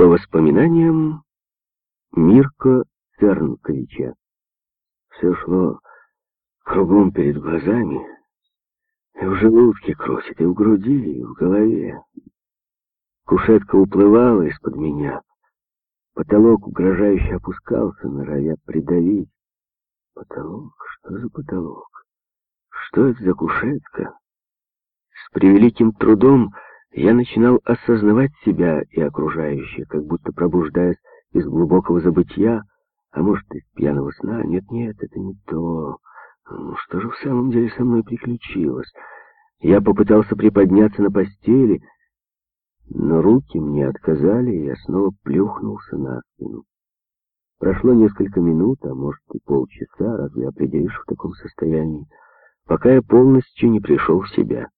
По воспоминаниям Мирко Цернковича. Все шло кругом перед глазами, и в желудке крутит, и в груди, и в голове. Кушетка уплывала из-под меня. Потолок угрожающе опускался, норовя придавить. Потолок? Что за потолок? Что это за кушетка? С превеликим трудом я начинал осознавать себя и окружающее, как будто пробуждаясь из глубокого забытия, а может, из пьяного сна. Нет-нет, это не то. Ну, что же в самом деле со мной приключилось? Я попытался приподняться на постели, но руки мне отказали, и я снова плюхнулся на спину. Прошло несколько минут, а может и полчаса, разве определишь в таком состоянии, пока я полностью не пришел в себя.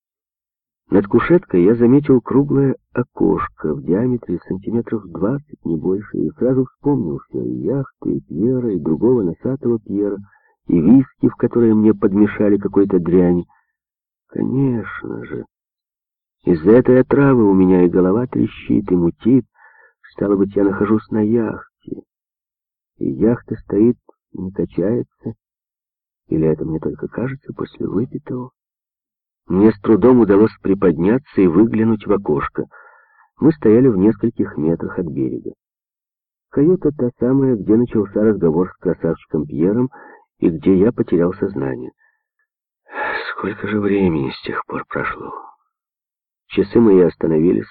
Над кушеткой я заметил круглое окошко в диаметре сантиметров двадцать, не больше, и сразу вспомнил все, и яхту, и Пьера, и другого носатого Пьера, и виски, в которые мне подмешали какой-то дрянь. Конечно же. Из-за этой отравы у меня и голова трещит, и мутит. Стало быть, я нахожусь на яхте. И яхта стоит, не качается. Или это мне только кажется после выпитого? Мне с трудом удалось приподняться и выглянуть в окошко. Мы стояли в нескольких метрах от берега. Каюта та самая, где начался разговор с красавчиком Пьером и где я потерял сознание. Сколько же времени с тех пор прошло? Часы мои остановились.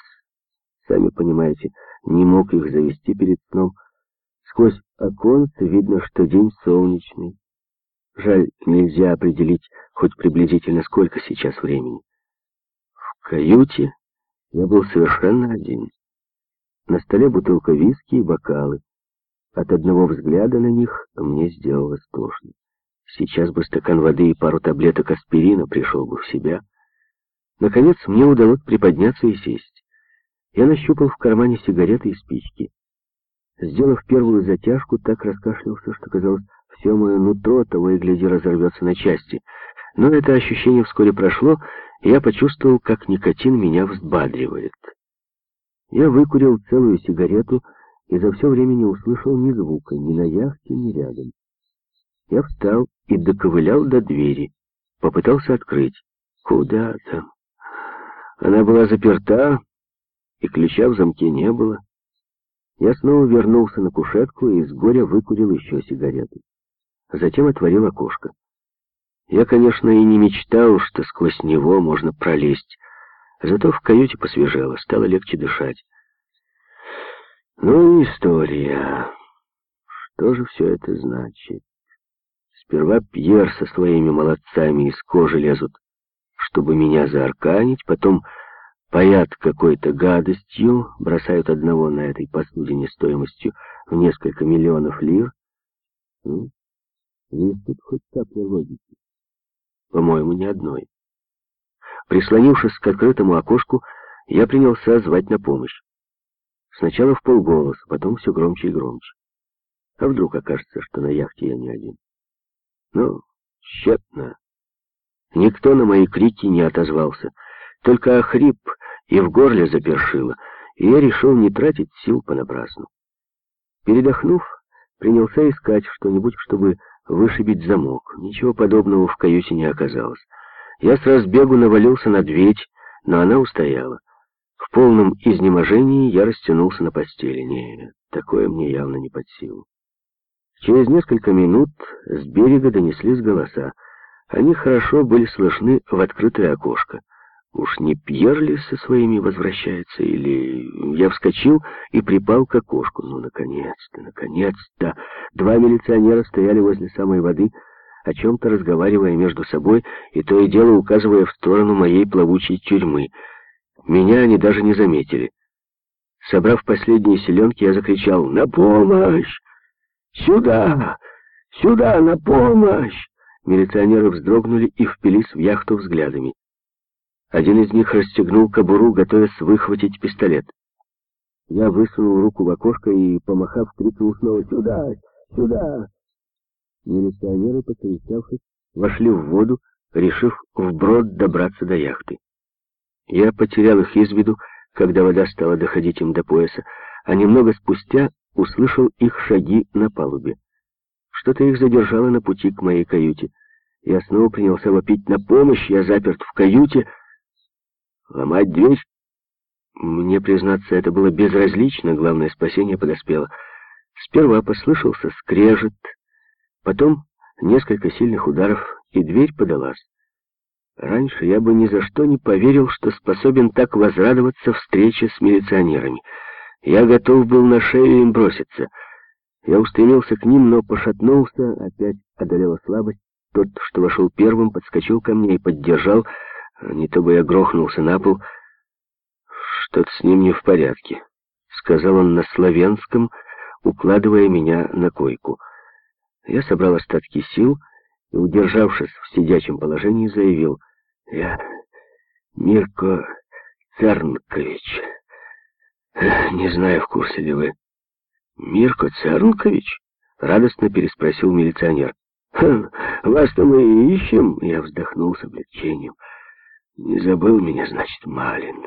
Сами понимаете, не мог их завести перед сном. Сквозь оконце видно, что день солнечный. Жаль, нельзя определить хоть приблизительно сколько сейчас времени. В каюте я был совершенно один. На столе бутылка виски и бокалы. От одного взгляда на них мне сделалось тошно. Сейчас бы стакан воды и пару таблеток аспирина пришел бы в себя. Наконец мне удалось приподняться и сесть. Я нащупал в кармане сигареты и спички. Сделав первую затяжку, так раскашлялся, что казалось, все мое нутро того и гляди разорвется на части. Но это ощущение вскоре прошло, и я почувствовал, как никотин меня взбадривает. Я выкурил целую сигарету и за все время не услышал ни звука, ни на яхте, ни рядом. Я встал и доковылял до двери, попытался открыть. Куда там? Она была заперта, и ключа в замке не было. Я снова вернулся на кушетку и с горя выкурил еще сигарету. Затем отворил окошко. Я, конечно, и не мечтал, что сквозь него можно пролезть. Зато в каюте посвежело, стало легче дышать. Ну и история. Что же все это значит? Сперва Пьер со своими молодцами из кожи лезут, чтобы меня заарканить, потом паят какой-то гадостью, бросают одного на этой посудине стоимостью в несколько миллионов лир. Ну, есть тут хоть капля логики? По-моему, ни одной. Прислонившись к открытому окошку, я принялся звать на помощь. Сначала в полголоса, потом все громче и громче. А вдруг окажется, что на яхте я не один? Ну, тщетно. Никто на мои крики не отозвался. Только охрип и в горле запершило, и я решил не тратить сил понапрасну. Передохнув, принялся искать что-нибудь, чтобы вышибить замок. Ничего подобного в каюте не оказалось. Я с разбегу навалился на дверь, но она устояла. В полном изнеможении я растянулся на постели. Нет, такое мне явно не под силу. Через несколько минут с берега донеслись голоса. Они хорошо были слышны в открытое окошко. Уж не Пьер ли со своими возвращается, или... Я вскочил и припал к окошку. Ну, наконец-то, наконец-то! Два милиционера стояли возле самой воды, о чем-то разговаривая между собой, и то и дело указывая в сторону моей плавучей тюрьмы. Меня они даже не заметили. Собрав последние селенки, я закричал «На помощь! Сюда! Сюда! На помощь!» Милиционеры вздрогнули и впились в яхту взглядами. Один из них расстегнул кобуру, готовясь выхватить пистолет. Я высунул руку в окошко и, помахав, крикнул снова «Сюда! Сюда!». Милиционеры, посовещавшись, вошли в воду, решив вброд добраться до яхты. Я потерял их из виду, когда вода стала доходить им до пояса, а немного спустя услышал их шаги на палубе. Что-то их задержало на пути к моей каюте. Я снова принялся вопить на помощь, я заперт в каюте. Ломать дверь? Мне, признаться, это было безразлично, главное спасение подоспело. Сперва послышался скрежет, потом несколько сильных ударов, и дверь подалась. Раньше я бы ни за что не поверил, что способен так возрадоваться встрече с милиционерами. Я готов был на шею им броситься. Я устремился к ним, но пошатнулся, опять одолела слабость. Тот, что вошел первым, подскочил ко мне и поддержал, не то бы я грохнулся на пол. «Что-то с ним не в порядке», — сказал он на славянском, укладывая меня на койку. Я собрал остатки сил и, удержавшись в сидячем положении, заявил, «Я Мирко Цернкович. Не знаю, в курсе ли вы». «Мирко Цернкович?» — радостно переспросил милиционер. «Вас-то мы и ищем», — я вздохнул с облегчением. «Не забыл меня, значит, Малин.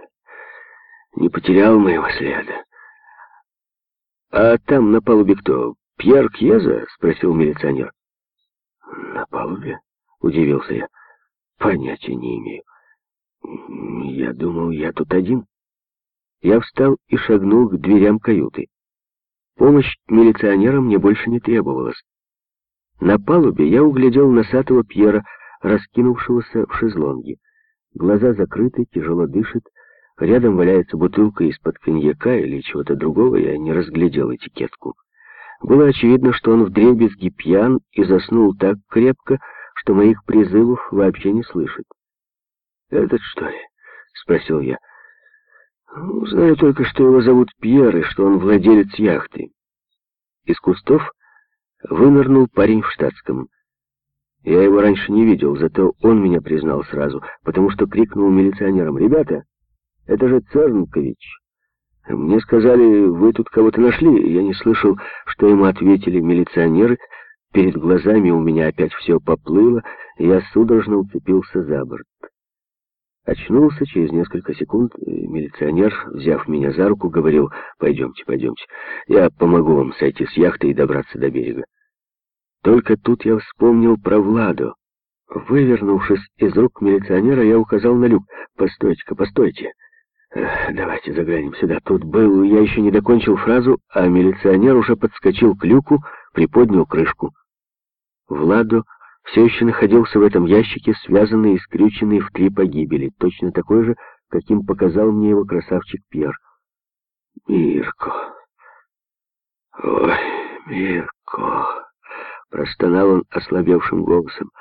Не потерял моего следа». «А там на палубе кто? Пьер Кьеза?» — спросил милиционер. «На палубе?» — удивился я. «Понятия не имею. Я думал, я тут один». Я встал и шагнул к дверям каюты. Помощь милиционерам мне больше не требовалась. На палубе я углядел носатого Пьера, раскинувшегося в шезлонге. Глаза закрыты, тяжело дышит. Рядом валяется бутылка из-под коньяка или чего-то другого, я не разглядел этикетку. Было очевидно, что он вдребезги пьян и заснул так крепко, что моих призывов вообще не слышит. «Этот что ли?» — спросил я. «Ну, «Знаю только, что его зовут Пьер и что он владелец яхты». Из кустов вынырнул парень в штатском. Я его раньше не видел, зато он меня признал сразу, потому что крикнул милиционерам. «Ребята, это же Цернкович!» Мне сказали, вы тут кого-то нашли. Я не слышал, что ему ответили милиционеры. Перед глазами у меня опять все поплыло, и я судорожно уцепился за борт. Очнулся через несколько секунд. Милиционер, взяв меня за руку, говорил, «Пойдемте, пойдемте, я помогу вам сойти с яхты и добраться до берега». Только тут я вспомнил про Владу. Вывернувшись из рук милиционера, я указал на люк. «Постойте-ка, постойте!» «Давайте заглянем сюда. Тут был...» Я еще не докончил фразу, а милиционер уже подскочил к люку, приподнял крышку. Владо все еще находился в этом ящике, связанный и скрюченный в три погибели, точно такой же, каким показал мне его красавчик Пьер. «Мирко! Ой, Мирко!» — простонал он ослабевшим голосом.